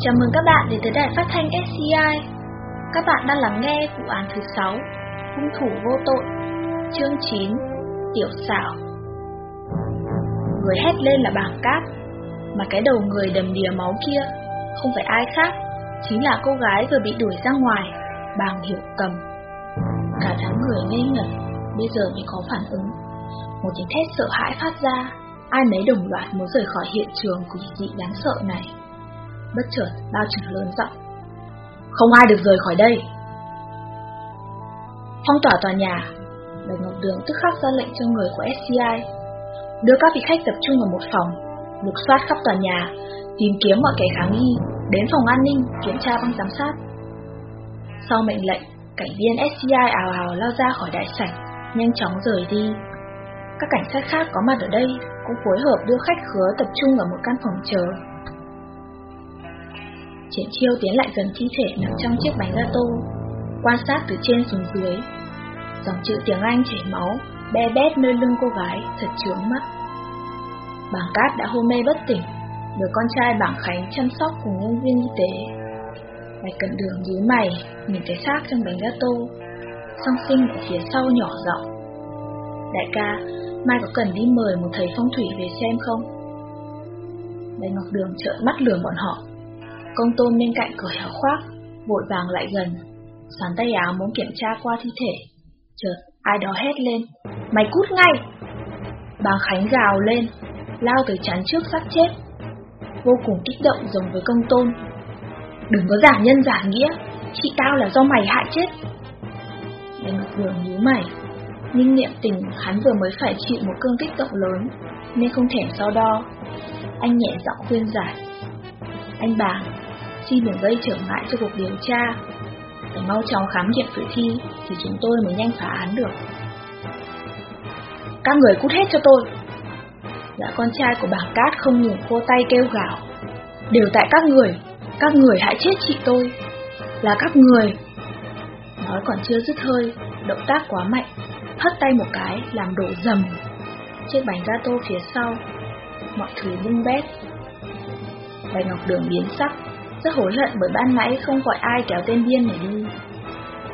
Chào mừng các bạn đến tới đài phát thanh SCI. Các bạn đang lắng nghe vụ án thứ 6, hung thủ vô tội, chương 9, tiểu xảo. Người hét lên là bảng cát, mà cái đầu người đầm đìa máu kia không phải ai khác, chính là cô gái vừa bị đuổi ra ngoài, bàng hiểu cầm. Cả đám người ngây ngẩn, bây giờ mới có phản ứng. Một tiếng thét sợ hãi phát ra, ai nấy đồng loạt muốn rời khỏi hiện trường quỷ dị đáng sợ này. Bất chợt, bao trưởng lớn giọng. Không ai được rời khỏi đây. Phong tỏa tòa nhà, Bạch Ngọc Đường tức khắc ra lệnh cho người của SCI đưa các vị khách tập trung ở một phòng, lục soát khắp tòa nhà, tìm kiếm mọi kẻ kháng nghi, đến phòng an ninh kiểm tra băng giám sát. Sau mệnh lệnh, cảnh viên SCI ào ào lao ra khỏi đại sảnh, nhanh chóng rời đi. Các cảnh sát khác có mặt ở đây cũng phối hợp đưa khách khứa tập trung ở một căn phòng chờ. Triển chiêu tiến lại gần thi thể nằm trong chiếc bánh gato, quan sát từ trên xuống dưới. Dòng chữ tiếng Anh chảy máu, be bét nơi lưng cô gái, thật chướng mắt. Bảng cát đã hôn mê bất tỉnh, được con trai bảng Khánh chăm sóc cùng nhân viên y tế. Bạch cận đường nhíu mày, nhìn cái xác trong bánh gato, song sinh ở phía sau nhỏ giọng. Đại ca, mai có cần đi mời một thầy phong thủy về xem không? Bạch Ngọc Đường trợn mắt lườm bọn họ. Công tôn bên cạnh cởi áo khoác, vội vàng lại gần, sán tay áo muốn kiểm tra qua thi thể. Chợt, ai đó hét lên, mày cút ngay! Bàng Khánh gào lên, lao tới chắn trước xác chết. Vô cùng kích động giống với công tôn. Đừng có giả nhân giả nghĩa, chị tao là do mày hại chết. Bạch vừa nhíu mày, nhưng niệm tình hắn vừa mới phải chịu một cơn kích động lớn, nên không thể so đo. Anh nhẹ giọng khuyên giải. Anh bà, xin đừng gây trở ngại cho cuộc điều tra. Phải mau chóng khám nghiệm tử thi thì chúng tôi mới nhanh phá án được. Các người cút hết cho tôi. Dạ con trai của bà Cát không ngừng khô tay kêu gào. Đều tại các người, các người hại chết chị tôi. Là các người. Nói còn chưa dứt hơi, động tác quá mạnh, hất tay một cái làm đổ dầm. Chiếc bánh gato phía sau, mọi thứ bung bét. Bạch Ngọc Đường biến sắc, rất hối hận bởi ban nãy không gọi ai kéo tên điên này đi.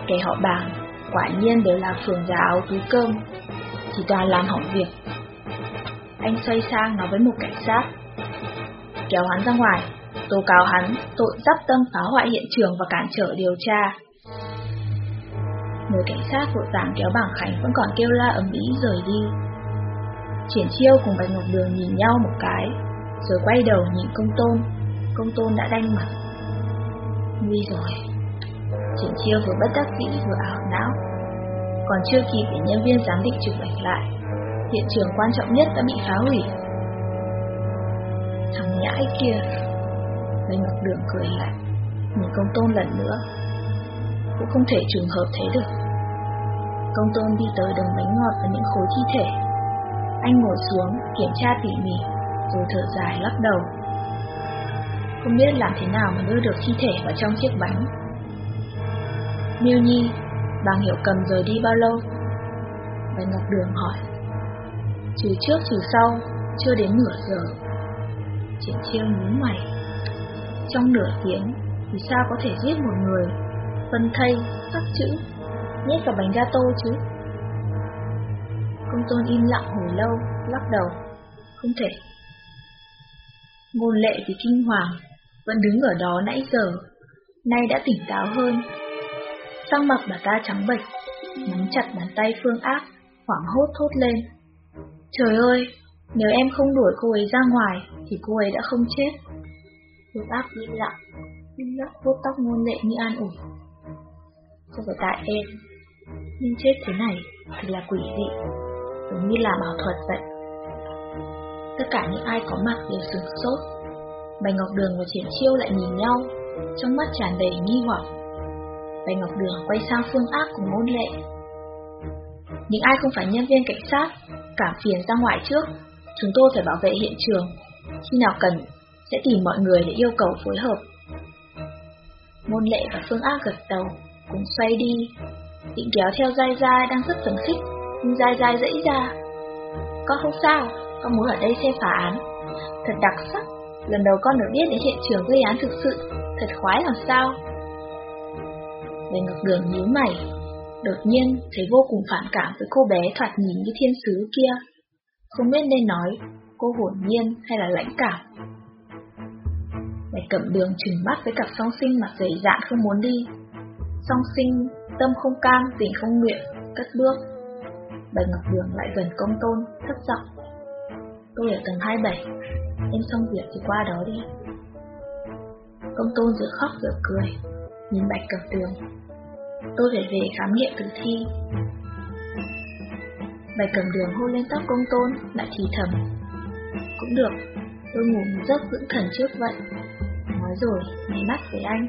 Kẻ họ bàng, quả nhiên đều là phường già áo túi cơm, chỉ toàn làm hỏng việc. Anh xoay sang nói với một cảnh sát. Kéo hắn ra ngoài, tố cáo hắn tội dắp tâm phá hoại hiện trường và cản trở điều tra. Người cảnh sát vội vàng kéo bảng Khánh vẫn còn kêu la ầm ĩ rời đi. Triển chiêu cùng Bạch Ngọc Đường nhìn nhau một cái, rồi quay đầu nhìn công tôn. Công tôn đã đanh mặt. Nguy rồi. Triển chiêu vừa bất đắc dĩ vừa ảo não. Còn chưa kịp để nhân viên giám định chụp ảnh lại, hiện trường quan trọng nhất đã bị phá hủy. Thằng nhãi kia. Bạch Ngọc Đường cười lại, nhìn công tôn lần nữa. Cũng không thể trùng hợp thế được. Công tôn đi tới đống bánh ngọt và những khối thi thể. Anh ngồi xuống, kiểm tra tỉ mỉ, rồi thở dài lắc đầu. Không biết làm thế nào mà đưa được thi thể vào trong chiếc bánh. Miêu Nhi, bà hiểu cầm rời đi bao lâu? Bạch Ngọc Đường hỏi. Trừ trước trừ sau, chưa đến nửa giờ. Triển chiêu nhíu mày. Trong nửa tiếng, thì sao có thể giết một người? Phân thây, khắc chữ, nhét vào bánh gato chứ? Công tôn im lặng hồi lâu, lắc đầu. Không thể. Ngôn lệ thì kinh hoàng, vẫn đứng ở đó nãy giờ, nay đã tỉnh táo hơn. Sang mặt bà ta trắng bệch, nắm chặt bàn tay Phương Ác, hoảng hốt thốt lên. Trời ơi, nếu em không đuổi cô ấy ra ngoài, thì cô ấy đã không chết. Phương Ác im lặng, im lặng vuốt tóc ngôn lệ như an ủi. Không phải tại em, nhưng chết thế này thì là quỷ dị, giống như là bảo thuật vậy. Tất cả những ai có mặt đều sửng sốt. Bạch Ngọc Đường và Triển Chiêu lại nhìn nhau, trong mắt tràn đầy nghi hoặc. Bạch Ngọc Đường quay sang Phương Ác cùng ngôn lệ. Những ai không phải nhân viên cảnh sát, cảm phiền ra ngoài trước, chúng tôi phải bảo vệ hiện trường. Khi nào cần, sẽ tìm mọi người để yêu cầu phối hợp. môn lệ và Phương Ác gật đầu, cùng xoay đi, định kéo theo dai dai đang rất phấn khích, nhưng dai dai dãy ra. Con không sao, con muốn ở đây xem phá án. Thật đặc sắc, lần đầu con được biết đến hiện trường gây án thực sự, thật khoái làm sao. Bạch Ngọc Đường nhíu mày, đột nhiên thấy vô cùng phản cảm với cô bé thoạt nhìn như thiên sứ kia. Không biết nên nói cô hồn nhiên hay là lãnh cảm. Bạch Cẩm Đường trừng mắt với cặp song sinh mặt dày dạn không muốn đi. Song sinh, tâm không cam, tình không nguyện, cất bước. Bạch Ngọc Đường lại gần công tôn, thấp giọng. Tôi ở tầng 27, em xong việc thì qua đó đi. Công tôn giữa khóc giữa cười, nhìn Bạch Cẩm Đường. Tôi phải về khám nghiệm tử thi. Bạch Cẩm Đường hôn lên tóc công tôn, lại thì thầm. Cũng được, tôi ngủ một giấc dưỡng thần trước vậy. Nói rồi, mày mắt với anh,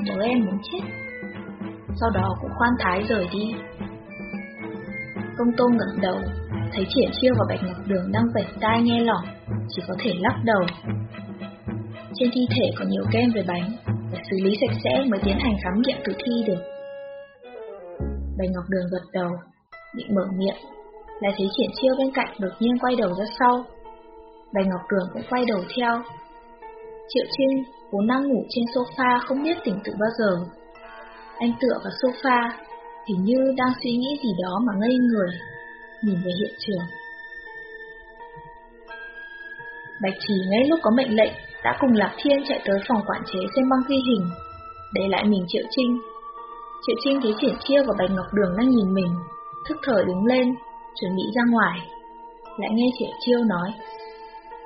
nhớ em muốn chết. Sau đó cũng khoan thái rời đi. Công tôn ngẩng đầu, thấy triển chiêu và bạch ngọc đường đang vẩy tai nghe lỏng, chỉ có thể lắc đầu. Trên thi thể có nhiều kem về bánh, phải xử lý sạch sẽ mới tiến hành khám nghiệm tử thi được. Bạch ngọc đường gật đầu, định mở miệng, lại thấy triển chiêu bên cạnh đột nhiên quay đầu ra sau. Bạch ngọc đường cũng quay đầu theo. Triệu Trinh vốn đang ngủ trên sofa không biết tỉnh tự bao giờ. Anh tựa vào sofa, hình như đang suy nghĩ gì đó mà ngây người, nhìn về hiện trường. Bạch Trì ngay lúc có mệnh lệnh đã cùng Lạc Thiên chạy tới phòng quản chế xem băng ghi hình, để lại mình Triệu Trinh. Triệu Trinh thấy Triển Chiêu và Bạch Ngọc Đường đang nhìn mình, thức thở đứng lên, chuẩn bị ra ngoài. Lại nghe Triệu Chiêu nói,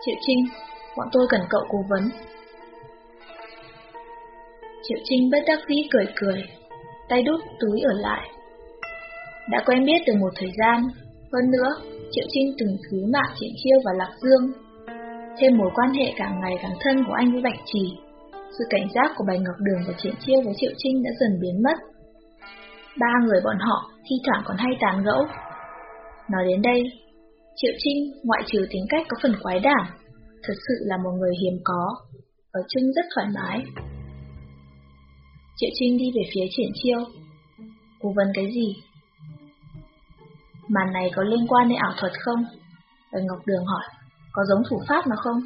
Triệu Trinh, bọn tôi cần cậu cố vấn. Triệu Trinh bất đắc dĩ cười cười, tay đút túi ở lại. Đã quen biết từ một thời gian, hơn nữa, Triệu Trinh từng cứu mạng Triển Chiêu và Lạc Dương. Thêm mối quan hệ càng ngày càng thân của anh với Bạch Trì, sự cảnh giác của Bạch Ngọc Đường và Triển Chiêu với Triệu Trinh đã dần biến mất. Ba người bọn họ thi thoảng còn hay tán gẫu. Nói đến đây, Triệu Trinh ngoại trừ tính cách có phần quái đản, thật sự là một người hiếm có, ở chung rất thoải mái. Triệu Trinh đi về phía triển chiêu. Cố vấn cái gì? Màn này có liên quan đến ảo thuật không? Bạch Ngọc Đường hỏi, có giống thủ pháp nào không?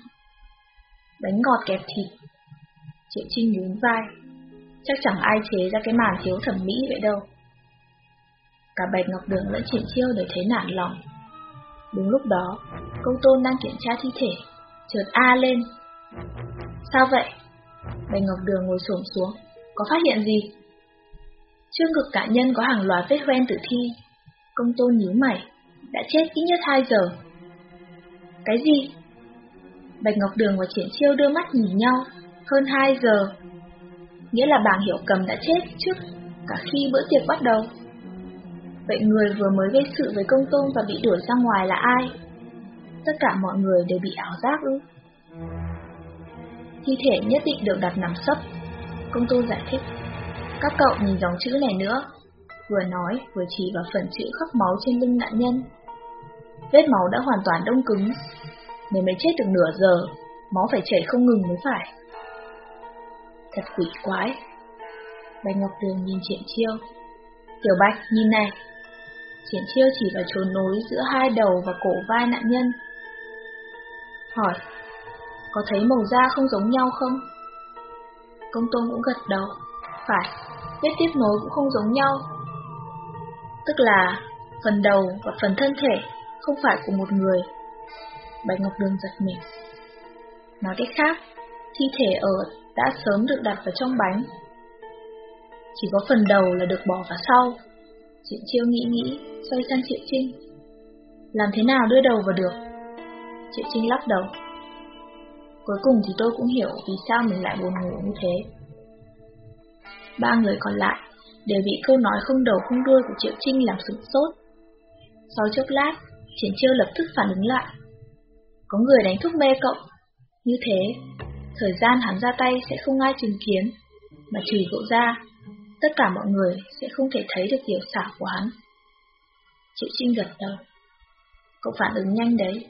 Bánh ngọt kẹp thịt. Triệu Trinh nhún vai. Chắc chẳng ai chế ra cái màn thiếu thẩm mỹ vậy đâu. Cả Bạch Ngọc Đường lẫn triển chiêu đều thấy nản lòng. Đúng lúc đó, công tôn đang kiểm tra thi thể, chợt A lên. Sao vậy? Bạch Ngọc Đường ngồi xổm xuống, có phát hiện gì? Trước ngực cả nhân có hàng loạt vết hoen tử thi. Công tôn nhíu mày, đã chết ít nhất 2 giờ. Cái gì? Bạch Ngọc Đường và Triển Chiêu đưa mắt nhìn nhau, hơn 2 giờ. Nghĩa là bảng hiểu cầm đã chết trước cả khi bữa tiệc bắt đầu. Vậy người vừa mới gây sự với công tôn và bị đuổi ra ngoài là ai? Tất cả mọi người đều bị ảo giác ư? Thi thể nhất định được đặt nằm sấp. Công tôn giải thích. Các cậu nhìn dòng chữ này nữa. Vừa nói, vừa chỉ vào phần chữ khắc máu trên lưng nạn nhân. Vết máu đã hoàn toàn đông cứng. Nếu mới chết được nửa giờ, máu phải chảy không ngừng mới phải. Thật quỷ quái. Bạch Ngọc Đường nhìn Triển Chiêu. Tiểu Bạch, nhìn này, Triển chiêu chỉ vào chỗ nối giữa hai đầu và cổ vai nạn nhân. Hỏi, có thấy màu da không giống nhau không? Công tôn cũng gật đầu. Phải, vết tiếp nối cũng không giống nhau. Tức là phần đầu và phần thân thể không phải của một người. Bạch Ngọc Đường giật mình. Nói cách khác, thi thể ở đã sớm được đặt vào trong bánh. Chỉ có phần đầu là được bỏ vào sau. Chuyện chiêu nghĩ nghĩ, xoay sang Triệu Trinh. Làm thế nào đưa đầu vào được? Triệu Trinh lắc đầu. Cuối cùng thì tôi cũng hiểu vì sao mình lại buồn ngủ như thế. Ba người còn lại đều bị câu nói không đầu không đuôi của Triệu Trinh làm sửng sốt. Sau chốc lát, Triển Chiêu lập tức phản ứng lại. Có người đánh thuốc mê cậu. Như thế, thời gian hắn ra tay sẽ không ai chứng kiến, mà trừ cậu ra, tất cả mọi người sẽ không thể thấy được tiểu xảo của hắn. Triệu Trinh gật đầu. Cậu phản ứng nhanh đấy.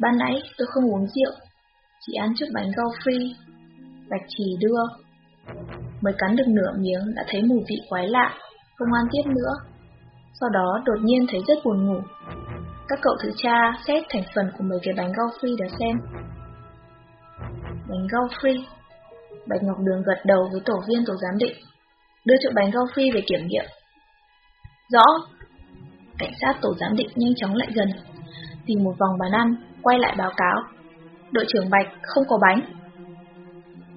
Ban nãy tôi không uống rượu, chỉ ăn chút bánh gao free. Bạch trì đưa. Mới cắn được nửa miếng đã thấy mùi vị quái lạ, không ăn tiếp nữa. Sau đó đột nhiên thấy rất buồn ngủ. Các cậu thử tra xét thành phần của mấy cái bánh gao free xem. Bánh rau. Bạch Ngọc Đường gật đầu với tổ viên tổ giám định, đưa chỗ bánh rau về kiểm nghiệm. Rõ. Cảnh sát tổ giám định nhanh chóng lại gần, tìm một vòng bàn ăn, quay lại báo cáo. Đội trưởng Bạch không có bánh.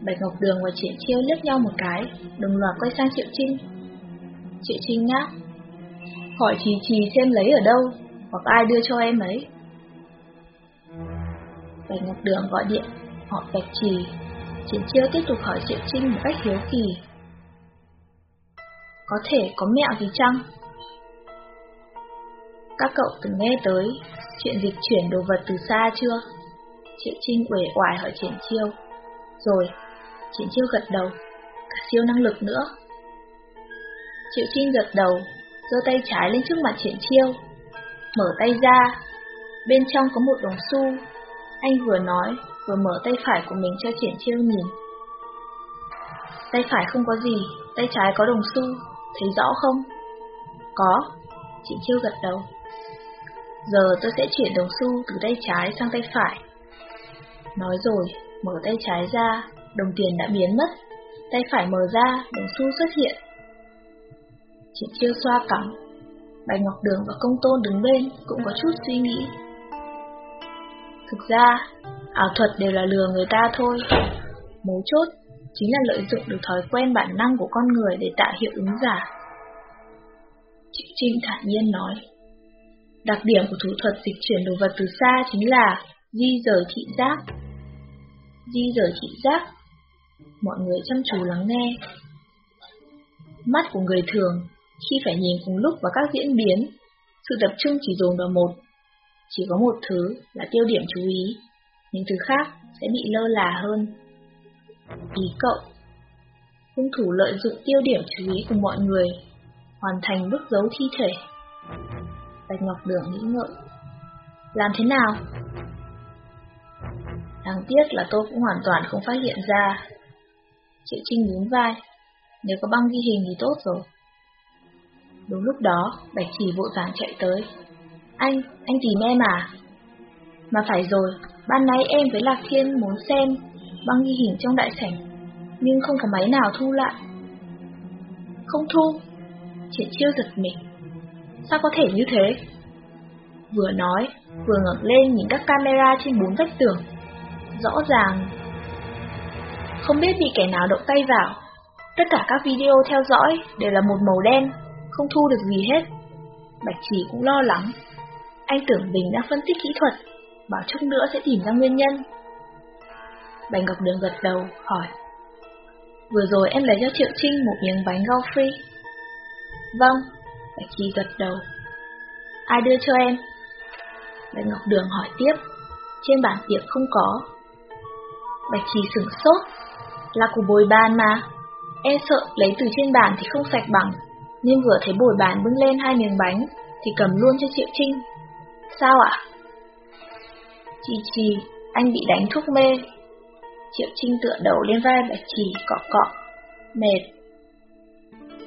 Bạch Ngọc Đường và Triển Chiêu liếc nhau một cái, đồng loạt quay sang Triệu Trinh. Triệu Trinh ngáp. Hỏi Trì Trì xem lấy ở đâu, hoặc ai đưa cho em ấy. Bạch Ngọc Đường gọi điện, họ Bạch Trì. Triển Chiêu tiếp tục hỏi Triệu Trinh một cách hiếu kỳ. Có thể có mẹo gì chăng? Các cậu từng nghe tới chuyện dịch chuyển đồ vật từ xa chưa? Triệu Trinh uể oải hỏi Triển Chiêu. Rồi, Triển Chiêu gật đầu, cả siêu năng lực nữa. Triệu Trinh gật đầu, giơ tay trái lên trước mặt Triển Chiêu, mở tay ra, bên trong có một đồng xu. Anh vừa nói, vừa mở tay phải của mình cho Triển Chiêu nhìn. Tay phải không có gì, tay trái có đồng xu, thấy rõ không? Có, Triển Chiêu gật đầu. Giờ tôi sẽ chuyển đồng xu từ tay trái sang tay phải. Nói rồi, mở tay trái ra, đồng tiền đã biến mất. Tay phải mở ra, đồng xu xuất hiện. Triển chiêu xoa cẳng. Bạch Ngọc Đường và Công Tôn đứng bên cũng có chút suy nghĩ. Thực ra, ảo thuật đều là lừa người ta thôi. Mấu chốt chính là lợi dụng được thói quen bản năng của con người để tạo hiệu ứng giả. Trịnh Trinh thản nhiên nói. Đặc điểm của thủ thuật dịch chuyển đồ vật từ xa chính là di rời thị giác. Di rời thị giác. Mọi người chăm chú lắng nghe. Mắt của người thường khi phải nhìn cùng lúc vào các diễn biến, sự tập trung chỉ dồn vào một. Chỉ có một thứ là tiêu điểm chú ý, những thứ khác sẽ bị lơ là hơn. Ý cậu Hung thủ lợi dụng tiêu điểm chú ý của mọi người, hoàn thành bức dấu thi thể. Bạch Ngọc Đường nghĩ ngợi. Làm thế nào? Đáng tiếc là tôi cũng hoàn toàn không phát hiện ra. Triệu Trinh nhún vai. Nếu có băng ghi hình thì tốt rồi. Đúng lúc đó, Bạch Chỉ vội vàng chạy tới. Anh, anh tìm em à? Mà phải rồi, ban nãy em với Lạc Thiên muốn xem băng ghi hình trong đại sảnh, nhưng không có máy nào thu lại. Không thu. Triển chiêu giật mình. Sao có thể như thế? Vừa nói, vừa ngẩng lên nhìn các camera trên bốn vách tường. Rõ ràng, không biết bị kẻ nào động tay vào. Tất cả các video theo dõi đều là một màu đen, không thu được gì hết. Bạch Chỉ cũng lo lắng. Anh tưởng mình đã phân tích kỹ thuật, bảo chút nữa sẽ tìm ra nguyên nhân. Bạch Ngọc Đường gật đầu, hỏi. Vừa rồi em lấy cho Triệu Trinh một miếng bánh rau free. Vâng, Bạch Chi gật đầu. Ai đưa cho em? Bạch Ngọc Đường hỏi tiếp. Trên bản tiệc không có. Bạch Chi sửng sốt. Là của bồi bàn mà. Em sợ lấy từ trên bàn thì không sạch bằng. Nên vừa thấy bồi bàn bưng lên hai miếng bánh thì cầm luôn cho Triệu Trinh. Sao ạ? Chị Trì, anh bị đánh thuốc mê. Triệu Trinh tựa đầu lên vai Bạch Trì cọ cọ. Mệt.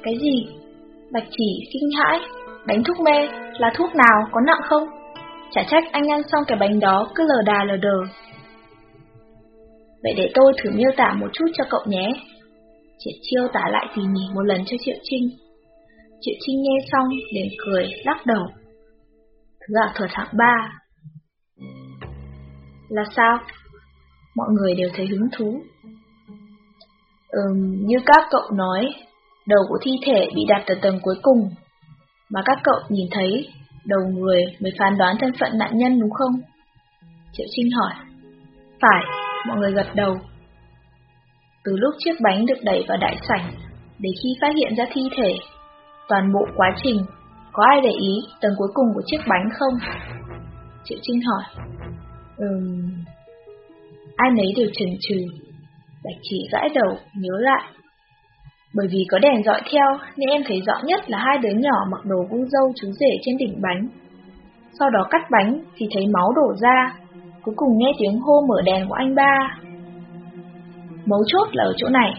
Cái gì? Bạch Trì kinh hãi, Đánh thuốc mê là thuốc nào, có nặng không? Chả trách anh ăn xong cái bánh đó cứ lờ đà lờ đờ. Vậy để tôi thử miêu tả một chút cho cậu nhé. Triệu chiêu tả lại tỉ mỉ một lần cho Triệu Trinh. Triệu Trinh nghe xong, liền cười, lắc đầu. Dạ, Thứ ảo thuật hạng ba. Là sao? Mọi người đều thấy hứng thú. Ừm, như các cậu nói, Đầu của thi thể bị đặt ở tầng cuối cùng, mà các cậu nhìn thấy đầu người mới phán đoán thân phận nạn nhân đúng không? Triệu Trinh hỏi. Phải, mọi người gật đầu. Từ lúc chiếc bánh được đẩy vào đại sảnh, để khi phát hiện ra thi thể, toàn bộ quá trình, có ai để ý tầng cuối cùng của chiếc bánh không? Triệu Trinh hỏi. Ừm... Ai nấy đều chần chừ. Bạch chỉ gãi đầu, nhớ lại. Bởi vì có đèn dọi theo nên em thấy rõ nhất là hai đứa nhỏ mặc đồ cung dâu chú rể trên đỉnh bánh. Sau đó cắt bánh thì thấy máu đổ ra, cuối cùng nghe tiếng hô mở đèn của anh ba. Mấu chốt là ở chỗ này.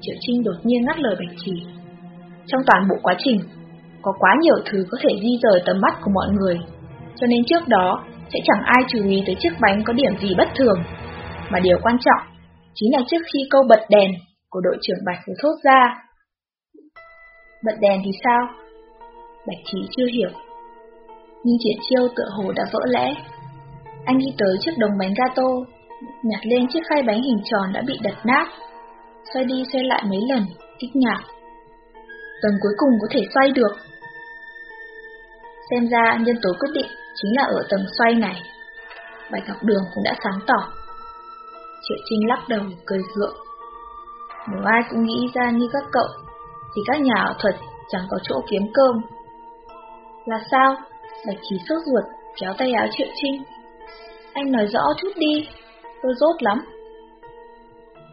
Triệu Trinh đột nhiên ngắt lời Bạch Chỉ. Trong toàn bộ quá trình, có quá nhiều thứ có thể di rời tầm mắt của mọi người, cho nên trước đó sẽ chẳng ai chú ý tới chiếc bánh có điểm gì bất thường. Mà điều quan trọng chính là trước khi câu bật đèn của đội trưởng Bạch vừa thốt ra. Bật đèn thì sao? Bạch Trí chưa hiểu. Nhưng triển chiêu tựa hồ đã vỡ lẽ. Anh đi tới trước đồng bánh gato, nhặt lên chiếc khay bánh hình tròn đã bị đập nát, xoay đi xoay lại mấy lần, kích nhạc Tầng cuối cùng có thể xoay được. Xem ra nhân tố quyết định chính là ở tầng xoay này. Bạch Ngọc Đường cũng đã sáng tỏ. Triệu Trinh lắc đầu, cười gượng. Nếu ai cũng nghĩ ra như các cậu, thì các nhà ảo thuật chẳng có chỗ kiếm cơm. Là sao? Bạch Trí sốt ruột, kéo tay áo Triệu Trinh. Anh nói rõ chút đi, tôi rốt lắm.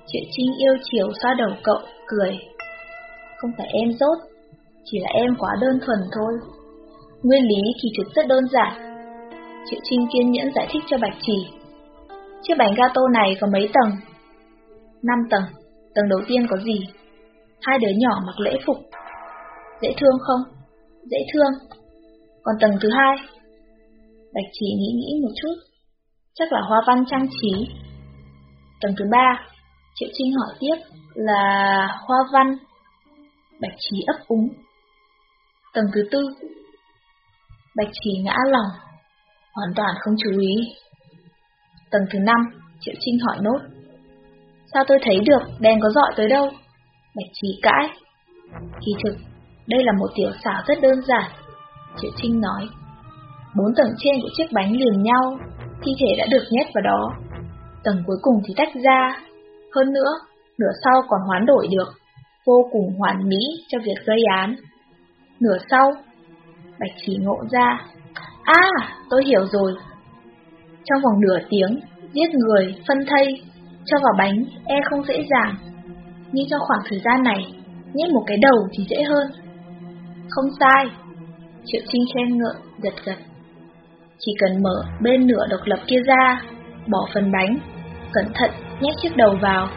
Triệu Trinh yêu chiều xoa đầu cậu, cười. Không phải em dốt chỉ là em quá đơn thuần thôi. Nguyên lý thì thực rất đơn giản. Triệu Trinh kiên nhẫn giải thích cho Bạch Chỉ. Chiếc bánh gato này có mấy tầng? 5 tầng. Tầng đầu tiên có gì? Hai đứa nhỏ mặc lễ phục. Dễ thương không? Dễ thương. Còn tầng thứ hai? Bạch Chỉ nghĩ nghĩ một chút. Chắc là hoa văn trang trí. Tầng thứ ba, Triệu Trinh hỏi tiếp là hoa văn. Bạch Trí ấp úng. Tầng thứ tư, Bạch Trí ngã lòng, hoàn toàn không chú ý. Tầng thứ năm, Triệu Trinh hỏi nốt. Sao tôi thấy được, đèn có dọi tới đâu? Bạch Trí cãi. Kỳ thực, đây là một tiểu xảo rất đơn giản. Triệu Trinh nói. Bốn tầng trên của chiếc bánh liền nhau, thi thể đã được nhét vào đó. Tầng cuối cùng thì tách ra. Hơn nữa, nửa sau còn hoán đổi được, vô cùng hoàn mỹ cho việc gây án. Nửa sau, Bạch chỉ ngộ ra. À, tôi hiểu rồi. Trong vòng nửa tiếng, giết người, phân thây, cho vào bánh e không dễ dàng. Nhưng trong khoảng thời gian này, nhét một cái đầu thì dễ hơn. Không sai. Triệu Trinh khen ngợi, gật gật. Chỉ cần mở bên nửa độc lập kia ra, bỏ phần bánh, cẩn thận nhét chiếc đầu vào,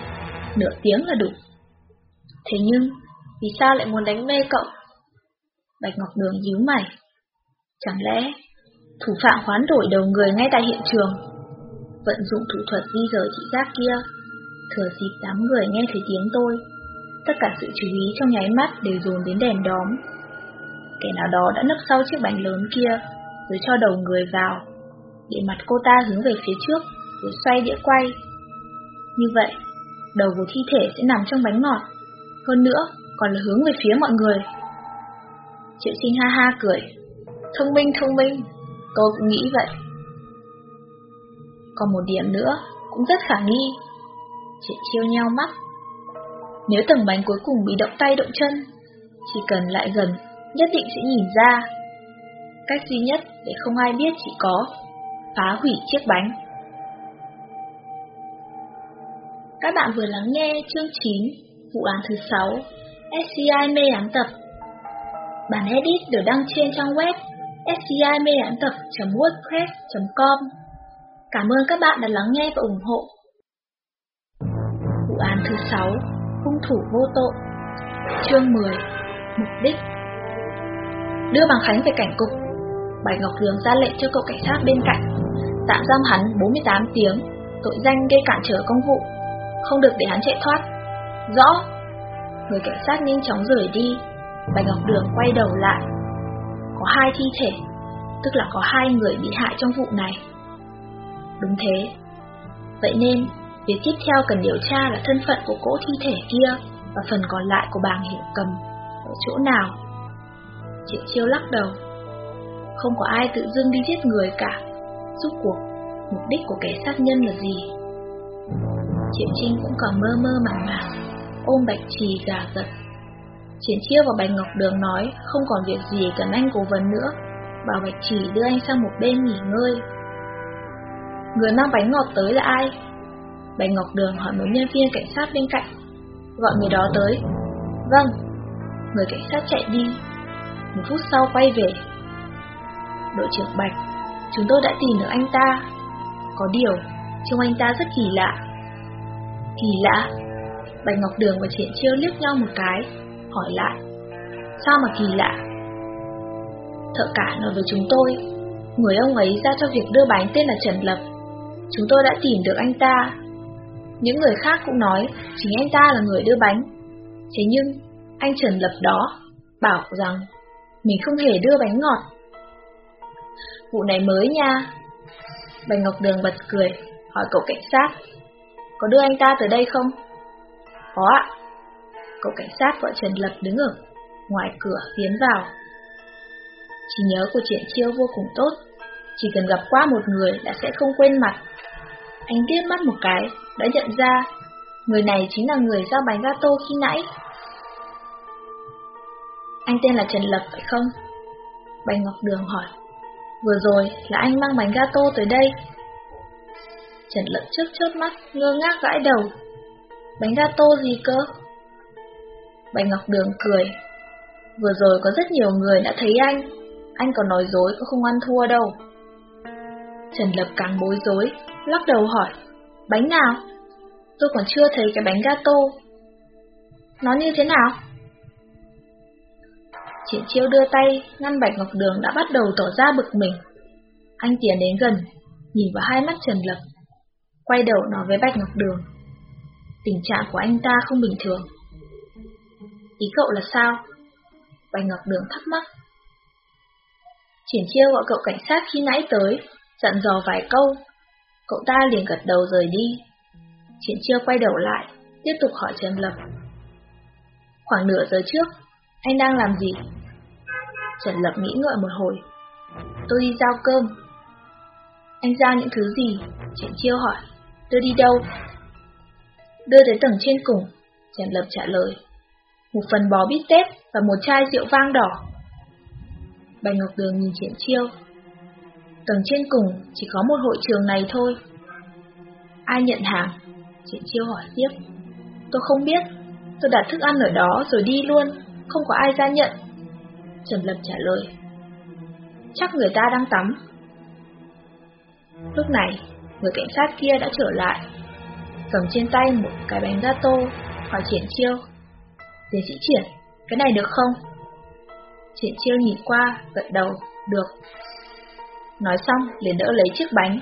nửa tiếng là đủ. Thế nhưng, vì sao lại muốn đánh mê cậu? Bạch Ngọc Đường nhíu mày. Chẳng lẽ thủ phạm hoán đổi đầu người ngay tại hiện trường, vận dụng thủ thuật di rời thị giác kia, thừa dịp đám người nghe thấy tiếng tôi, tất cả sự chú ý trong nháy mắt đều dồn đến đèn đóm. Kẻ nào đó đã nấp sau chiếc bánh lớn kia, rồi cho đầu người vào, để mặt cô ta hướng về phía trước, rồi xoay đĩa quay. Như vậy, đầu của thi thể sẽ nằm trong bánh ngọt, hơn nữa còn là hướng về phía mọi người. Triệu sinh ha ha cười, thông minh thông minh, tôi cũng nghĩ vậy. Còn một điểm nữa, cũng rất khả nghi. Chị chiêu nhau mắt. Nếu tầng bánh cuối cùng bị động tay động chân, chỉ cần lại gần, nhất định sẽ nhìn ra. Cách duy nhất để không ai biết chỉ có phá hủy chiếc bánh. Các bạn vừa lắng nghe chương 9, vụ án thứ 6, SCI mê án tập. Bản edit được đăng trên trang web sci mê án tập.wordpress.com. Cảm ơn các bạn đã lắng nghe và ủng hộ. Vụ án thứ 6, hung thủ vô tội. Chương 10, mục đích. Đưa bằng Khánh về cảnh cục. Bạch Ngọc Đường ra lệnh cho cậu cảnh sát bên cạnh, tạm giam hắn 48 tiếng, tội danh gây cản trở công vụ, không được để hắn chạy thoát. Rõ. Người cảnh sát nhanh chóng rời đi, Bạch Ngọc Đường quay đầu lại. Có hai thi thể, tức là có hai người bị hại trong vụ này. Đúng thế. Vậy nên, việc tiếp theo cần điều tra là thân phận của cỗ thi thể kia và phần còn lại của bàng hiểu cầm ở chỗ nào. Triệu chiêu lắc đầu. Không có ai tự dưng đi giết người cả. Rút cuộc, mục đích của kẻ sát nhân là gì? Triệu Trinh cũng còn mơ mơ màng màng, ôm bạch trì gà gật. Triển Chiêu và Bạch Ngọc Đường nói không còn việc gì cần anh cố vấn nữa, bảo Bạch Chỉ đưa anh sang một bên nghỉ ngơi. Người mang bánh ngọt tới là ai? Bạch Ngọc Đường hỏi một nhân viên cảnh sát bên cạnh, gọi người đó tới. Vâng, người cảnh sát chạy đi, một phút sau quay về. Đội trưởng Bạch, chúng tôi đã tìm được anh ta. Có điều, trông anh ta rất kỳ lạ. Kỳ lạ? Bạch Ngọc Đường và Triển Chiêu liếc nhau một cái, hỏi lại. Sao mà kỳ lạ? Thợ cả nói với chúng tôi, người ông ấy ra cho việc đưa bánh tên là Trần Lập. Chúng tôi đã tìm được anh ta, Những người khác cũng nói chính anh ta là người đưa bánh. Thế nhưng, anh Trần Lập đó bảo rằng mình không hề đưa bánh ngọt. Vụ này mới nha. Bạch Ngọc Đường bật cười, hỏi cậu cảnh sát. Có đưa anh ta tới đây không? Có ạ. Cậu cảnh sát gọi Trần Lập đứng ở ngoài cửa tiến vào. Chỉ nhớ của Triển Chiêu vô cùng tốt, chỉ cần gặp qua một người đã sẽ không quên mặt. Anh tiếp mắt một cái, đã nhận ra, người này chính là người giao bánh gato khi nãy. Anh tên là Trần Lập phải không? Bành Ngọc Đường hỏi. Vừa rồi là anh mang bánh gato tới đây. Trần Lập trước chớp mắt, ngơ ngác gãi đầu. Bánh gato gì cơ? Bạch Ngọc Đường cười. Vừa rồi có rất nhiều người đã thấy anh, anh còn nói dối cũng không ăn thua đâu. Trần Lập càng bối rối, lắc đầu hỏi, bánh nào? Tôi còn chưa thấy cái bánh gato. Nó như thế nào? Triển chiêu đưa tay, ngăn Bạch Ngọc Đường đã bắt đầu tỏ ra bực mình. Anh tiến đến gần, nhìn vào hai mắt Trần Lập. Quay đầu nói với Bạch Ngọc Đường. Tình trạng của anh ta không bình thường. Ý cậu là sao? Bạch Ngọc Đường thắc mắc. Triển chiêu gọi cậu cảnh sát khi nãy tới, dặn dò vài câu. Cậu ta liền gật đầu rời đi. Triển chiêu quay đầu lại, tiếp tục hỏi Trần Lập. Khoảng nửa giờ trước, anh đang làm gì? Trần Lập nghĩ ngợi một hồi. Tôi đi giao cơm. Anh giao những thứ gì? Triển chiêu hỏi. Tôi đi đâu? Đưa tới tầng trên cùng. Trần Lập trả lời. Một phần bó bít tết và một chai rượu vang đỏ. Bạch Ngọc Đường nhìn Triển chiêu. Tầng trên cùng chỉ có một hội trường này thôi. Ai nhận hàng? Triển chiêu hỏi tiếp. Tôi không biết. Tôi đặt thức ăn ở đó rồi đi luôn, không có ai ra nhận. Trần Lập trả lời. Chắc người ta đang tắm. Lúc này, người cảnh sát kia đã trở lại, cầm trên tay một cái bánh gato, hỏi Triển Chiêu. Tiến sĩ Triển, cái này được không? Triển Chiêu nhìn qua, gật đầu, được. Nói xong, liền đỡ lấy chiếc bánh,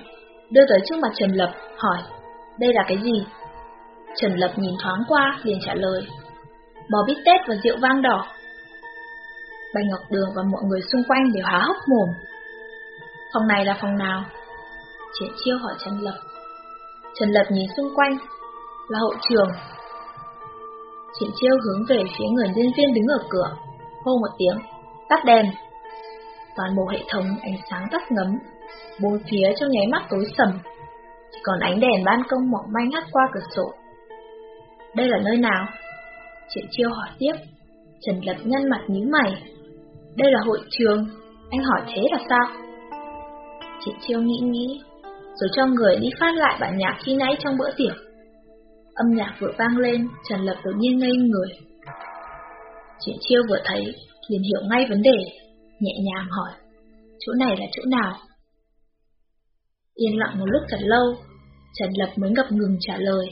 đưa tới trước mặt Trần Lập, hỏi, đây là cái gì? Trần Lập nhìn thoáng qua, liền trả lời, bò bít tết và rượu vang đỏ. Bạch Ngọc Đường và mọi người xung quanh đều há hốc mồm. Phòng này là phòng nào? Triển chiêu hỏi Trần Lập. Trần Lập nhìn xung quanh, là hậu trường. Triển chiêu hướng về phía người nhân viên đứng ở cửa, hô một tiếng, tắt đèn. Toàn bộ hệ thống ánh sáng tắt ngấm, bốn phía trong nháy mắt tối sầm, chỉ còn ánh đèn ban công mỏng manh hắt qua cửa sổ. Đây là nơi nào? Triển chiêu hỏi tiếp. Trần Lập nhăn mặt nhíu mày. Đây là hội trường, anh hỏi thế là sao? Triển chiêu nghĩ nghĩ, rồi cho người đi phát lại bản nhạc khi nãy trong bữa tiệc. Âm nhạc vừa vang lên, Trần Lập đột nhiên ngây người. Triển chiêu vừa thấy, liền hiểu ngay vấn đề, nhẹ nhàng hỏi, chỗ này là chỗ nào? Yên lặng một lúc thật lâu, Trần Lập mới ngập ngừng trả lời,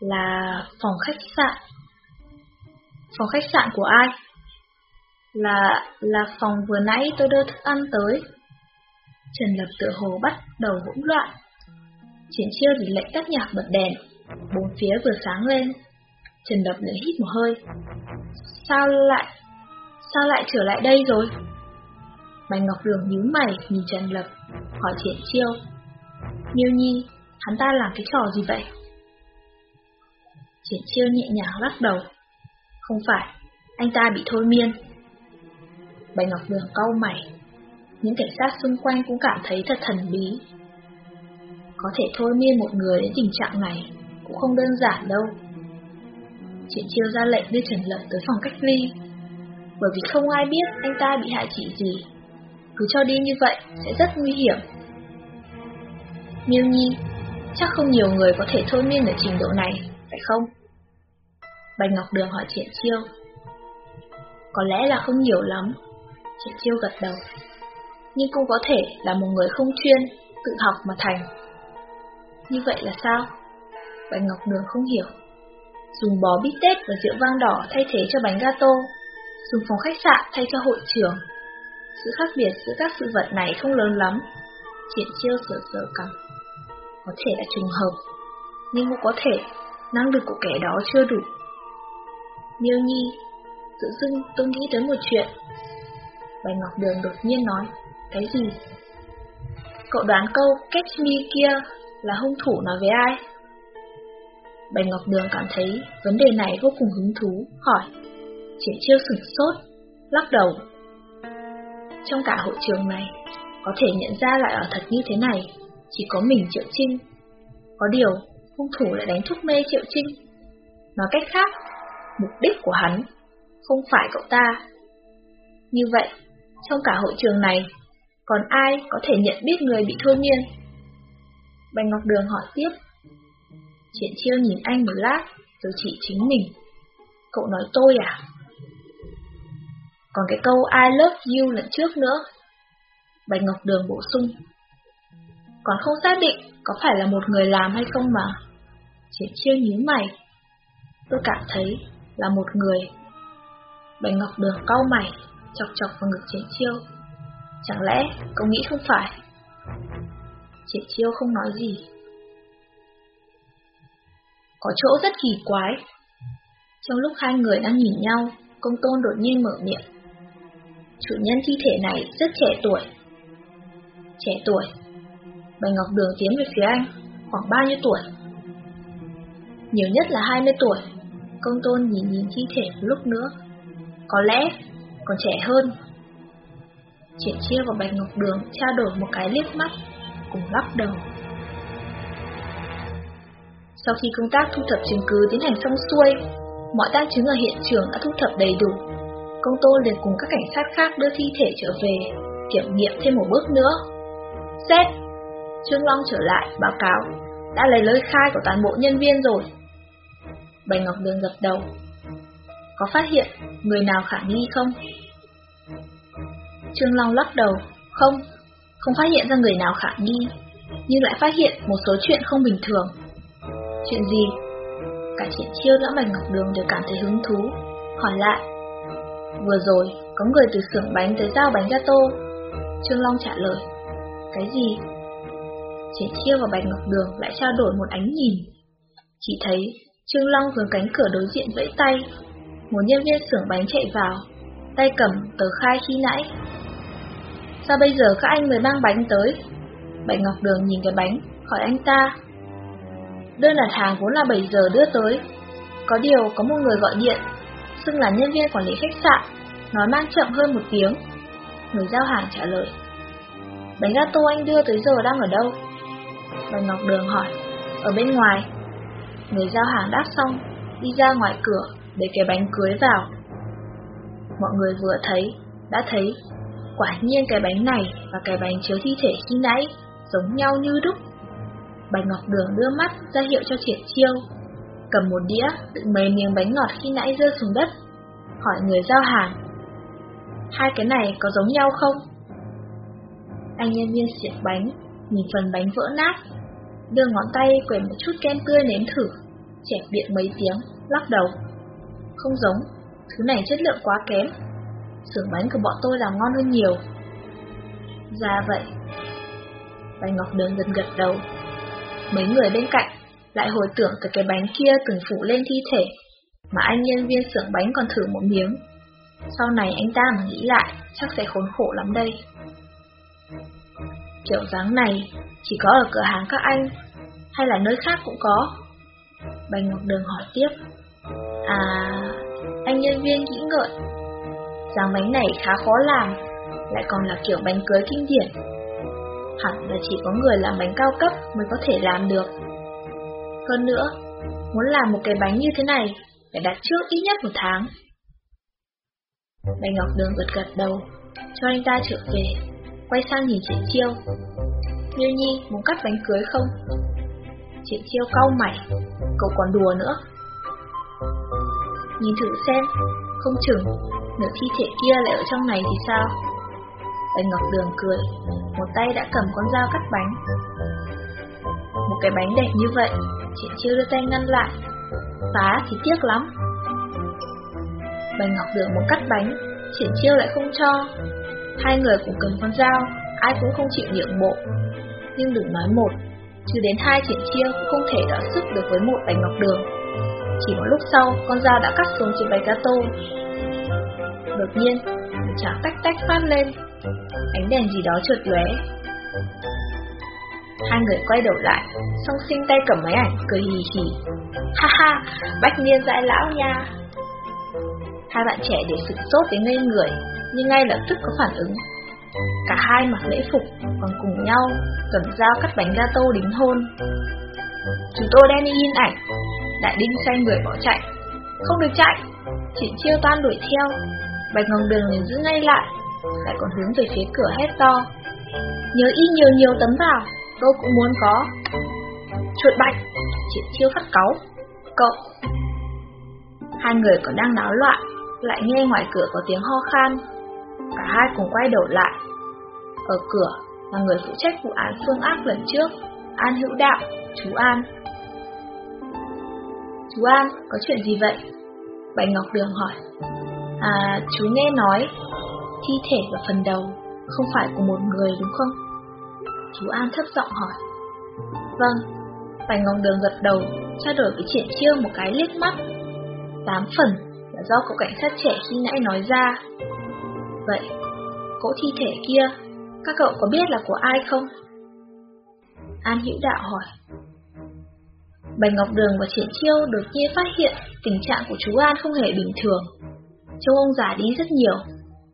là phòng khách sạn. Phòng khách sạn của ai? Là, là phòng vừa nãy tôi đưa thức ăn tới. Trần Lập tự hồ bắt đầu hỗn loạn. Triển chiêu thì lệnh tắt nhạc bật đèn, bốn phía vừa sáng lên. Trần Lập lại hít một hơi. Sao lại, sao lại trở lại đây rồi? Bạch Ngọc Đường nhíu mày nhìn Trần Lập, hỏi Triển chiêu. Miêu Nhi, hắn ta làm cái trò gì vậy? Triển chiêu nhẹ nhàng lắc đầu. Không phải, anh ta bị thôi miên. Bạch Ngọc Đường cau mày. Những cảnh sát xung quanh cũng cảm thấy thật thần bí. Có thể thôi miên một người đến tình trạng này cũng không đơn giản đâu. Triển chiêu ra lệnh đưa Trần Lợi tới phòng cách ly. Bởi vì không ai biết anh ta bị hại chỉ gì. Cứ cho đi như vậy sẽ rất nguy hiểm. Miêu Nhi, chắc không nhiều người có thể thôi miên ở trình độ này, phải không? Bạch Ngọc Đường hỏi Triển Chiêu. Có lẽ là không nhiều lắm. Triển Chiêu gật đầu. Nhưng cũng có thể là một người không chuyên, tự học mà thành. Như vậy là sao? Bạch Ngọc Đường không hiểu. Dùng bó bít tết và rượu vang đỏ thay thế cho bánh gato, dùng phòng khách sạn thay cho hội trường. Sự khác biệt giữa các sự vật này không lớn lắm. Triển chiêu sửa sờ cằm. Có thể là trùng hợp, nhưng cũng có thể năng lực của kẻ đó chưa đủ. Miêu Nhi, tự dưng tôi nghĩ tới một chuyện. Bạch Ngọc Đường đột nhiên nói, cái gì? Cậu đoán câu catch me kia là hung thủ nói với ai? Bạch Ngọc Đường cảm thấy vấn đề này vô cùng hứng thú, hỏi. Triển chiêu sửng sốt, lắc đầu. Trong cả hội trường này, có thể nhận ra lại ở thật như thế này, chỉ có mình Triệu Trinh. Có điều, hung thủ lại đánh thuốc mê Triệu Trinh. Nói cách khác, mục đích của hắn không phải cậu ta. Như vậy, trong cả hội trường này, còn ai có thể nhận biết người bị thôi miên? Bạch Ngọc Đường hỏi tiếp. Triển chiêu nhìn anh một lát, rồi chỉ chính mình. Cậu nói tôi à? Còn cái câu I love you lần trước nữa. Bạch Ngọc Đường bổ sung. Còn không xác định có phải là một người làm hay không mà. Triển chiêu nhíu mày. Tôi cảm thấy là một người. Bạch Ngọc Đường cau mày, chọc chọc vào ngực triển chiêu. Chẳng lẽ cậu nghĩ không phải? Triển chiêu không nói gì. Có chỗ rất kỳ quái. Trong lúc hai người đang nhìn nhau, công tôn đột nhiên mở miệng. Chủ nhân thi thể này rất trẻ tuổi. Trẻ tuổi. Bạch Ngọc Đường tiến về phía anh, khoảng bao nhiêu tuổi? Nhiều nhất là 20 tuổi. Công tôn nhìn nhìn thi thể một lúc nữa. Có lẽ còn trẻ hơn. Triển chia và Bạch Ngọc Đường trao đổi một cái liếc mắt, cùng lắc đầu. Sau khi công tác thu thập chứng cứ tiến hành xong xuôi, mọi tác chứng ở hiện trường đã thu thập đầy đủ. Công tô liền cùng các cảnh sát khác đưa thi thể trở về, kiểm nghiệm thêm một bước nữa. Xét! Trương Long trở lại, báo cáo, đã lấy lời khai của toàn bộ nhân viên rồi. Bạch Ngọc Đường gật đầu. Có phát hiện người nào khả nghi không? Trương Long lắc đầu, không, không phát hiện ra người nào khả nghi, nhưng lại phát hiện một số chuyện không bình thường. Chuyện gì? Cả Triển Chiêu lẫn Bạch Ngọc Đường đều cảm thấy hứng thú, hỏi lại. Vừa rồi, có người từ xưởng bánh tới giao bánh gato. Trương Long trả lời. Cái gì? Triển Chiêu và Bạch Ngọc Đường lại trao đổi một ánh nhìn. Chỉ thấy Trương Long hướng cánh cửa đối diện vẫy tay. Một nhân viên xưởng bánh chạy vào, tay cầm tờ khai khi nãy. Sao bây giờ các anh mới mang bánh tới? Bạch Ngọc Đường nhìn cái bánh, hỏi anh ta. Đơn đặt hàng vốn là 7 giờ đưa tới. Có điều có một người gọi điện, xưng là nhân viên quản lý khách sạn, nói mang chậm hơn một tiếng. Người giao hàng trả lời. Bánh gato anh đưa tới giờ đang ở đâu? Bạch Ngọc Đường hỏi. Ở bên ngoài. Người giao hàng đáp xong, đi ra ngoài cửa để cái bánh cưới vào. Mọi người vừa thấy, đã thấy, quả nhiên cái bánh này và cái bánh chứa thi thể khi nãy giống nhau như đúc. Bạch Ngọc Đường đưa mắt ra hiệu cho Triển Chiêu, cầm một đĩa tự mấy miếng bánh ngọt khi nãy rơi xuống đất, hỏi người giao hàng. Hai cái này có giống nhau không? Anh nhân viên xiết bánh, nhìn phần bánh vỡ nát, đưa ngón tay quẩy một chút kem tươi nếm thử, chẹp miệng mấy tiếng, lắc đầu. Không giống, thứ này chất lượng quá kém. Sưởng bánh của bọn tôi làm ngon hơn nhiều. Ra vậy. Bạch Ngọc Đường gần gật đầu, Mấy người bên cạnh lại hồi tưởng tới cái bánh kia từng phủ lên thi thể, mà anh nhân viên xưởng bánh còn thử một miếng. Sau này anh ta mà nghĩ lại, chắc sẽ khốn khổ lắm đây. Kiểu dáng này chỉ có ở cửa hàng các anh, hay là nơi khác cũng có? Bạch Ngọc Đường hỏi tiếp. À, anh nhân viên nghĩ ngợi. Dáng bánh này khá khó làm, lại còn là kiểu bánh cưới kinh điển, hẳn là chỉ có người làm bánh cao cấp mới có thể làm được. Hơn nữa, muốn làm một cái bánh như thế này, phải đặt trước ít nhất một tháng. Bạch Ngọc Đường gật gật đầu, cho anh ta trở về, quay sang nhìn chị Chiêu. Như Nhi muốn cắt bánh cưới không? Chị Chiêu cau mày, cậu còn đùa nữa. Nhìn thử xem, không chừng, nửa thi thể kia lại ở trong này thì sao? Bạch Ngọc Đường cười, một tay đã cầm con dao cắt bánh. Một cái bánh đẹp như vậy, chị chưa đưa tay ngăn lại. Phá thì tiếc lắm. Bạch Ngọc Đường muốn cắt bánh, triển chiêu lại không cho. Hai người cùng cầm con dao, ai cũng không chịu nhượng bộ. Nhưng đừng nói một, chứ đến hai triển chiêu cũng không thể đỡ sức được với một bạch ngọc đường. Chỉ một lúc sau, con dao đã cắt xuống chiếc bánh gato. Đột nhiên, một tách tách phát lên, ánh đèn gì đó trượt lóe. Hai người quay đầu lại, song sinh tay cầm máy ảnh, cười hì hì. Ha ha, bách niên dãi lão nha. Hai bạn trẻ để sự sốt đến ngây người, nhưng ngay lập tức có phản ứng. Cả hai mặc lễ phục, còn cùng nhau, cầm dao cắt bánh gato đính hôn. Chúng tôi đem đi in ảnh, Đại Đinh xoay người bỏ chạy. Không được chạy, chị chiêu toan đuổi theo. Bạch Ngọc Đường liền giữ ngay lại, lại còn hướng về phía cửa hét to. Nhớ in nhiều nhiều tấm vào, tôi cũng muốn có. Chuột bạch, chị chiêu phát cáu. Cậu. Hai người còn đang náo loạn, lại nghe ngoài cửa có tiếng ho khan. Cả hai cùng quay đầu lại. Ở cửa là người phụ trách vụ án phương ác lần trước, An Hữu Đạo, chú An. Chú An, có chuyện gì vậy? Bạch Ngọc Đường hỏi. À, chú nghe nói, thi thể và phần đầu không phải của một người đúng không? Chú An thấp giọng hỏi. Vâng, bành Ngọc Đường gật đầu, trao đổi với triển chiêu một cái liếc mắt. Tám phần là do cậu cảnh sát trẻ khi nãy nói ra. Vậy, cỗ thi thể kia, các cậu có biết là của ai không? An Hữu Đạo hỏi. bành Ngọc Đường và Triển Chiêu đột nhiên phát hiện tình trạng của chú An không hề bình thường. Trông ông già đi rất nhiều,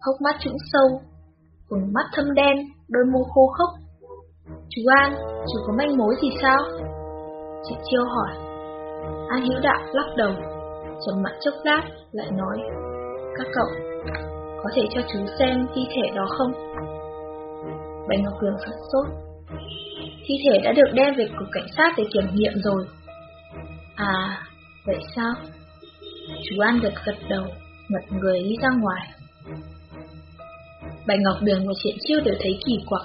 hốc mắt trũng sâu, vùng mắt thâm đen, đôi môi khô khốc. Chú An, chú có manh mối gì sao? chị Chiêu hỏi. An Hữu Đạo lắc đầu, trầm mặt chốc lát, lại nói. Các cậu, có thể cho chú xem thi thể đó không? Bạch Ngọc Đường sửng sốt. Thi thể đã được đem về cục cảnh sát để kiểm nghiệm rồi. À, vậy sao? Chú An gật gật đầu, ngật người đi ra ngoài. Bạch Ngọc Đường và Triển Chiêu đều thấy kỳ quặc,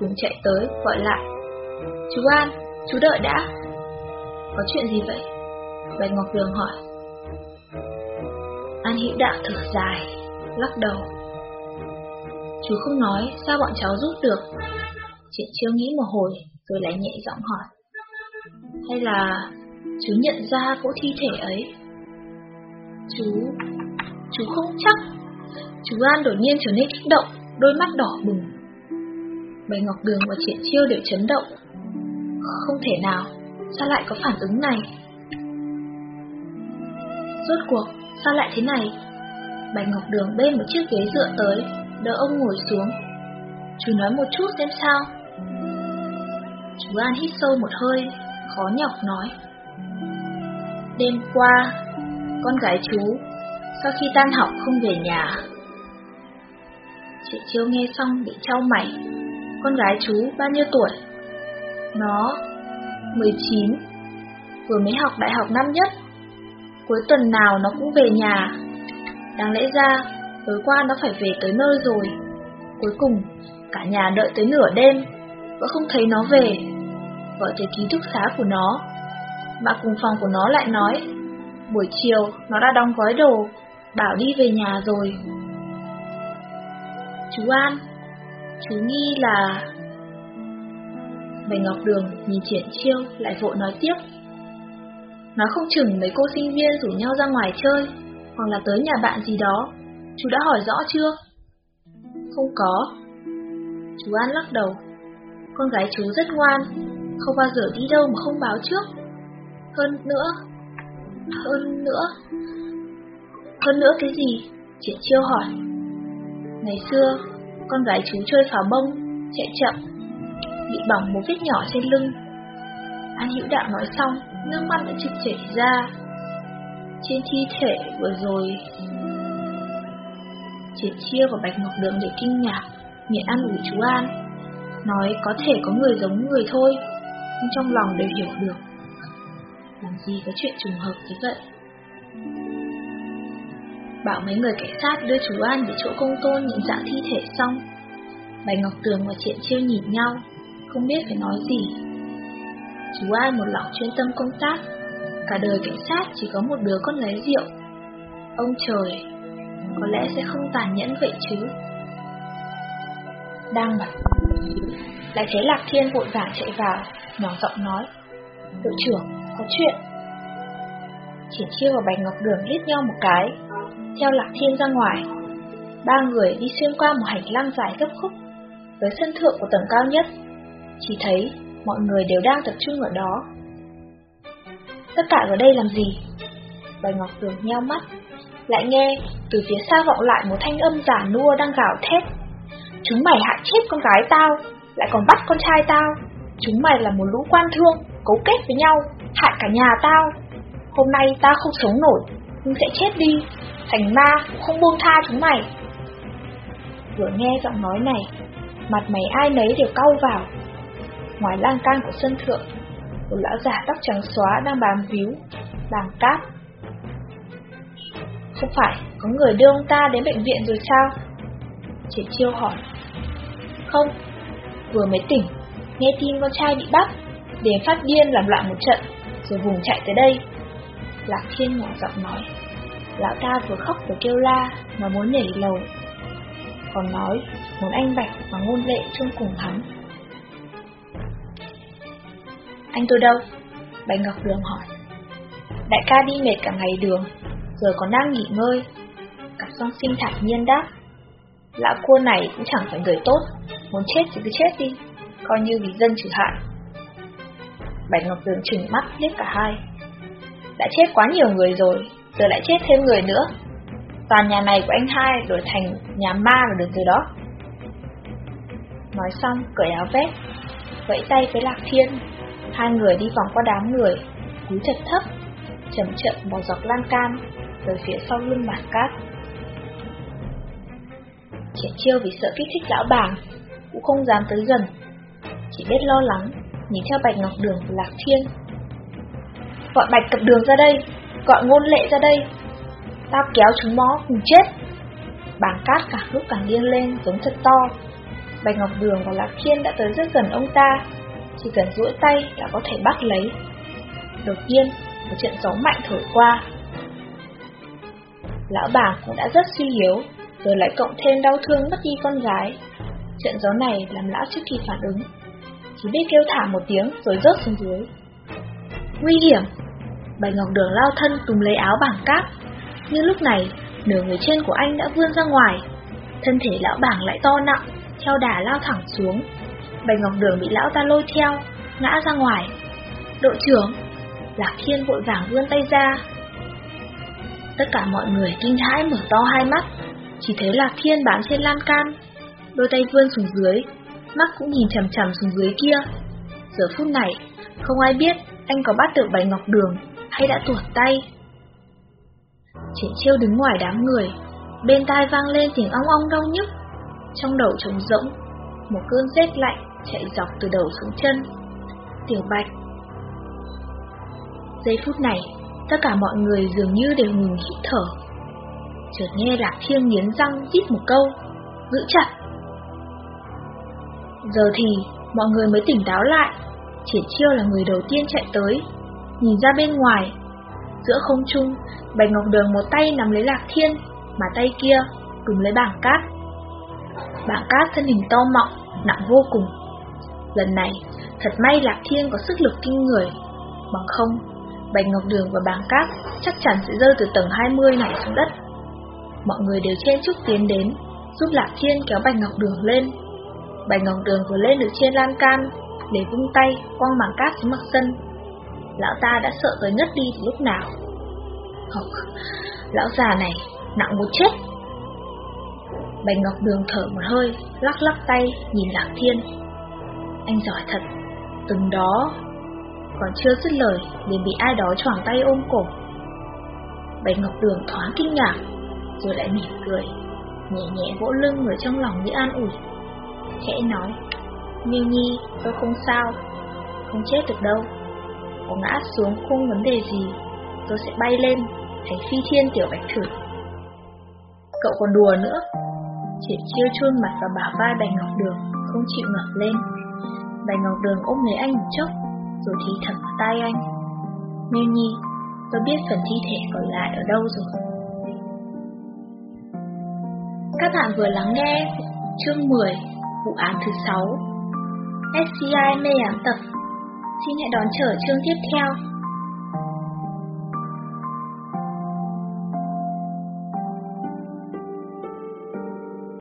cùng chạy tới, gọi lại. Chú An, chú đợi đã. Có chuyện gì vậy? Bạch Ngọc Đường hỏi. An Hữu Đạo thở dài, lắc đầu. Chú không nói, sao bọn cháu giúp được? Triển Chiêu nghĩ một hồi, rồi lại nhẹ giọng hỏi. Hay là chú nhận ra cỗ thi thể ấy? Chú chú không chắc. Chú An đột nhiên trở nên kích động, đôi mắt đỏ bừng. bầy Ngọc Đường và Triển Chiêu đều chấn động. Không thể nào, sao lại có phản ứng này? Rốt cuộc, sao lại thế này? Bạch Ngọc Đường bên một chiếc ghế dựa tới, đỡ ông ngồi xuống. Chú nói một chút xem sao. Chú An hít sâu một hơi, khó nhọc nói. Đêm qua, con gái chú, sau khi tan học không về nhà. Chị Chiêu nghe xong bị trao mày. Con gái chú bao nhiêu tuổi? Nó 19, vừa mới học đại học năm nhất. Cuối tuần nào nó cũng về nhà. Đáng lẽ ra, tối qua nó phải về tới nơi rồi. Cuối cùng, cả nhà đợi tới nửa đêm, vẫn không thấy nó về. Gọi tới ký túc xá của nó. Bạn cùng phòng của nó lại nói, buổi chiều nó đã đóng gói đồ, bảo đi về nhà rồi. Chú An, chú nghi là... Bạch Ngọc Đường nhìn triển chiêu lại vội nói tiếp. Nói không chừng mấy cô sinh viên rủ nhau ra ngoài chơi, hoặc là tới nhà bạn gì đó. Chú đã hỏi rõ chưa? Không có. Chú An lắc đầu. Con gái chú rất ngoan, không bao giờ đi đâu mà không báo trước. Hơn nữa, hơn nữa, hơn nữa cái gì? Triển chiêu hỏi. Ngày xưa, con gái chú chơi pháo bông, chạy chậm, bị bỏng một vết nhỏ trên lưng. An Hữu Đạo nói xong, nước mắt đã trực chảy ra. Trên thi thể vừa rồi, Triệt Chia và Bạch Ngọc Đường để kinh ngạc, miệng ăn ủi chú An, nói có thể có người giống người thôi, nhưng trong lòng đều hiểu được. Làm gì có chuyện trùng hợp như vậy? Bảo mấy người cảnh sát đưa chú An về chỗ công tôn nhận dạng thi thể xong. Bạch Ngọc Tường và Triện Chiêu nhìn nhau, không biết phải nói gì. Chú An một lòng chuyên tâm công tác, cả đời cảnh sát chỉ có một đứa con lấy rượu. Ông trời, có lẽ sẽ không tàn nhẫn vậy chứ. Đang mặt lại thấy Lạc Thiên vội vàng chạy vào, nhỏ giọng nói. Đội trưởng, có chuyện. Triển Chiêu và Bạch Ngọc Đường liếc nhau một cái, theo Lạc Thiên ra ngoài. Ba người đi xuyên qua một hành lang dài gấp khúc, tới sân thượng của tầng cao nhất. Chỉ thấy mọi người đều đang tập trung ở đó. Tất cả ở đây làm gì? Bạch Ngọc Đường nheo mắt, lại nghe từ phía xa vọng lại một thanh âm giả nua đang gào thét. Chúng mày hại chết con gái tao, lại còn bắt con trai tao. Chúng mày là một lũ quan thương, cấu kết với nhau, hại cả nhà tao. Hôm nay tao không sống nổi, nhưng sẽ chết đi, thành ma cũng không buông tha chúng mày. Vừa nghe giọng nói này, mặt mày ai nấy đều cau vào. Ngoài lan can của sân thượng, một lão già tóc trắng xóa đang bám víu, bàng cát. Không phải có người đưa ông ta đến bệnh viện rồi sao? Chỉ chiêu hỏi. Không, vừa mới tỉnh, nghe tin con trai bị bắt, đến phát điên làm loạn một trận, rồi vùng chạy tới đây. Lạc Thiên nhỏ giọng nói. Lão ta vừa khóc vừa kêu la, mà muốn nhảy lầu. Còn nói, muốn anh Bạch và ngôn lệ chung cùng hắn. Anh tôi đâu? Bạch Ngọc Đường hỏi. Đại ca đi mệt cả ngày đường, giờ còn đang nghỉ ngơi. Cặp song sinh thản nhiên đáp. Lão cua này cũng chẳng phải người tốt, muốn chết thì cứ chết đi, coi như vì dân trừ hại. Bạch Ngọc Đường trừng mắt liếc cả hai. Đã chết quá nhiều người rồi, rồi lại chết thêm người nữa. Toàn nhà này của anh hai đổi thành nhà ma là được từ đó. Nói xong, cởi áo vest, vẫy tay với Lạc Thiên. Hai người đi vòng qua đám người, cúi chật thấp, chậm chậm bỏ dọc lan can, tới phía sau lưng bản cát. Triển chiêu vì sợ kích thích lão bàng, cũng không dám tới gần, chỉ biết lo lắng, nhìn theo Bạch Ngọc Đường và Lạc Thiên. Gọi Bạch Cập Đường ra đây, gọi ngôn lệ ra đây, tao kéo chúng nó cùng chết. Bảng cát cả lúc càng điên lên giống thật to. Bạch Ngọc Đường và Lạc Thiên đã tới rất gần ông ta, chỉ cần duỗi tay là có thể bắt lấy. Đột nhiên, một trận gió mạnh thổi qua. Lão bà cũng đã rất suy yếu, rồi lại cộng thêm đau thương mất đi con gái. Trận gió này làm lão trước khi phản ứng, chỉ biết kêu thả một tiếng rồi rớt xuống dưới. Nguy hiểm! Bạch Ngọc Đường lao thân tùng lấy áo bảng cát, nhưng lúc này nửa người trên của anh đã vươn ra ngoài, thân thể lão bảng lại to nặng, theo đà lao thẳng xuống. Bạch Ngọc Đường bị lão ta lôi theo, ngã ra ngoài. Đội trưởng! Lạc Thiên vội vàng vươn tay ra. Tất cả mọi người kinh hãi mở to hai mắt, chỉ thấy Lạc Thiên bám trên lan can, đôi tay vươn xuống dưới, mắt cũng nhìn chằm chằm xuống dưới kia. Giờ phút này, không ai biết anh có bắt được bạch ngọc đường hay đã tuột tay. Triển chiêu đứng ngoài đám người, bên tai vang lên tiếng ong ong đau nhức, trong đầu trống rỗng, một cơn rét lạnh chạy dọc từ đầu xuống chân. Tiểu bạch Giây phút này, tất cả mọi người dường như đều ngừng hít thở. Chợt nghe Lạc Thiên nghiến răng rít một câu, giữ chặt. Giờ thì, mọi người mới tỉnh táo lại. Triển chiêu là người đầu tiên chạy tới, nhìn ra bên ngoài. Giữa không trung, Bạch Ngọc Đường một tay nắm lấy Lạc Thiên, mà tay kia cùng lấy bảng cát. Bảng cát thân hình to mọng, nặng vô cùng. Lần này, thật may Lạc Thiên có sức lực kinh người, bằng không, Bạch Ngọc Đường và bảng cát chắc chắn sẽ rơi từ tầng 20 này xuống đất. Mọi người đều chen chúc tiến đến, giúp Lạc Thiên kéo Bạch Ngọc Đường lên. Bạch Ngọc Đường vừa lên được trên lan can, để vung tay quăng bảng cát xuống mặt sân. Lão ta đã sợ tới ngất đi từ lúc nào. Không, lão già này, nặng một chết. Bạch Ngọc Đường thở một hơi, lắc lắc tay, nhìn Lạc Thiên. Anh giỏi thật, từng đó, còn chưa dứt lời, liền bị ai đó choàng tay ôm cổ. Bạch Ngọc Đường thoáng kinh ngạc, rồi lại mỉm cười, nhẹ nhẹ vỗ lưng người trong lòng như an ủi. Khẽ nói, Miu Nhi, tôi không sao, không chết được đâu. Có ngã xuống không vấn đề gì, tôi sẽ bay lên, thành phi thiên tiểu bạch thử. Cậu còn đùa nữa. Triển chiêu chôn mặt vào bả vai Bạch Ngọc Đường, không chịu ngẩng lên. Bạch Ngọc Đường ôm lấy anh một chốc, rồi thì thầm vào tai anh. Như Nhi, tôi biết phần thi thể còn lại ở đâu rồi. Các bạn vừa lắng nghe chương 10 vụ án thứ 6 SCI mê ám tập. Xin hãy đón chờ chương tiếp theo.